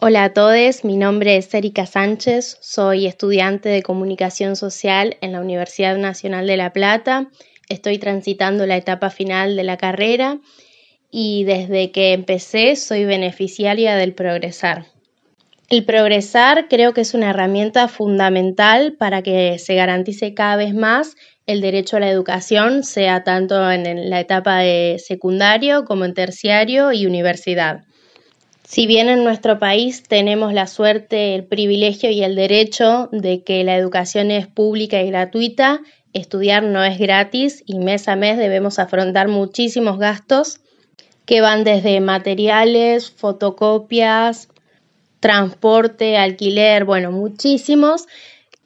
Hola a todos, mi nombre es Erika Sánchez, soy estudiante de comunicación social en la Universidad Nacional de La Plata. Estoy transitando la etapa final de la carrera y desde que empecé soy beneficiaria del Progresar. El Progresar creo que es una herramienta fundamental para que se garantice cada vez más el derecho a la educación, sea tanto en la etapa de secundario como en terciario y universidad. Si bien en nuestro país tenemos la suerte, el privilegio y el derecho de que la educación es pública y gratuita, estudiar no es gratis y mes a mes debemos afrontar muchísimos gastos que van desde materiales, fotocopias, transporte, alquiler, bueno, muchísimos,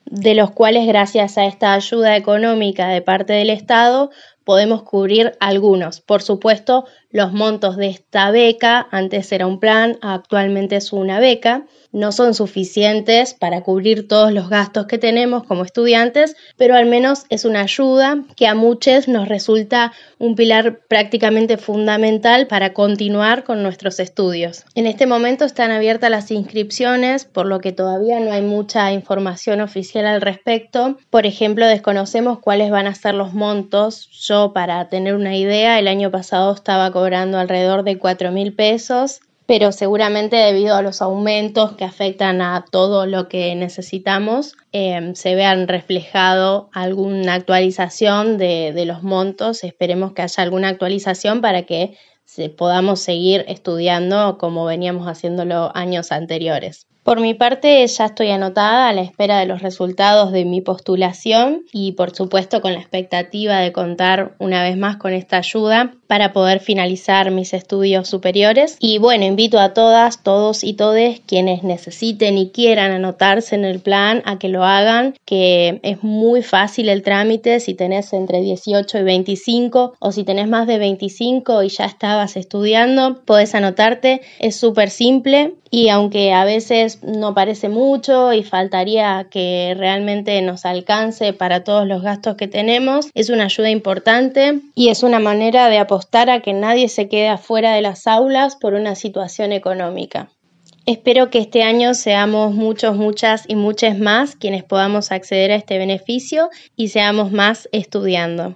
de los cuales gracias a esta ayuda económica de parte del Estado podemos cubrir algunos. Por supuesto, los montos de esta beca, antes era un plan, actualmente es una beca, no son suficientes para cubrir todos los gastos que tenemos como estudiantes, pero al menos es una ayuda que a muchos nos resulta un pilar prácticamente fundamental para continuar con nuestros estudios. En este momento están abiertas las inscripciones, por lo que todavía no hay mucha información oficial al respecto. Por ejemplo, desconocemos cuáles van a ser los montos. Para tener una idea, el año pasado estaba cobrando alrededor de cuatro mil pesos pero seguramente debido a los aumentos que afectan a todo lo que necesitamos, em, se vean reflejado alguna actualización de, de, los montos. Esperemos que haya alguna actualización para que podamos seguir estudiando como veníamos haciéndolo años anteriores. Por mi parte, ya estoy anotada a la espera de los resultados de mi postulación y, por supuesto, con la expectativa de contar una vez más con esta ayuda para poder finalizar mis estudios superiores. Y bueno, invito a todas, todos y todes quienes necesiten y quieran anotarse en el plan a que lo hagan, que es muy fácil el trámite si tenés entre 18 y 25 o si tenés más de 25 y ya estabas estudiando, podés anotarte, es súper simple y aunque a no parece mucho y faltaría que realmente nos alcance para todos los gastos que tenemos, es una ayuda importante y es una manera de apostar a que nadie se quede afuera de las aulas por una situación económica. Espero que este año seamos muchos, muchas y muchas más quienes podamos acceder a este beneficio y seamos más estudiando.